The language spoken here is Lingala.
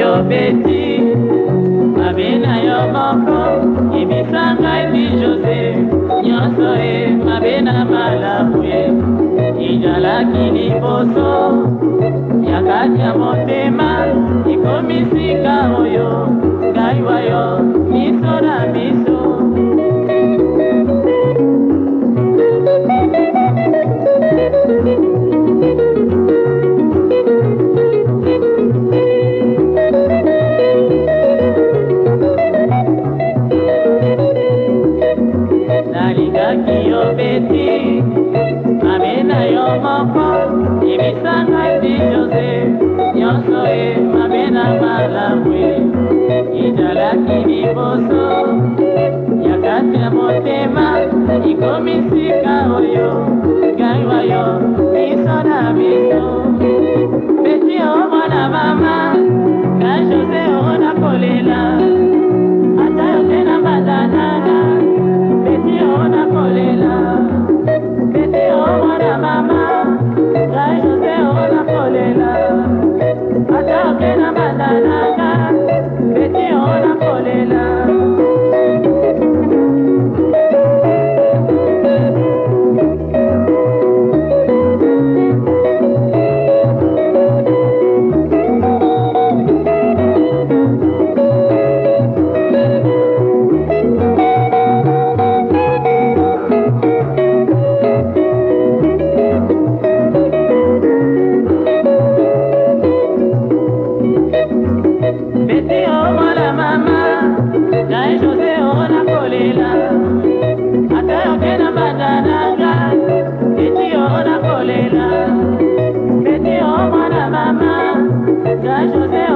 yo beti mabe na yo moko yebisa ngai bi jose nyonso e mabe na malamu ye ezalaki liboso ya kati ya motema ekomisika oyo ngai wa yo joseti amina yo moko ebisanga ti jose nyonso e mabe na malamu e ezalaki liboso ya kasi ya motema ekomi sika oyo 大丈夫で